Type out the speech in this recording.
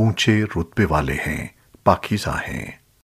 ऊँचे रुतबे वाले हैं पाकिजा हैं।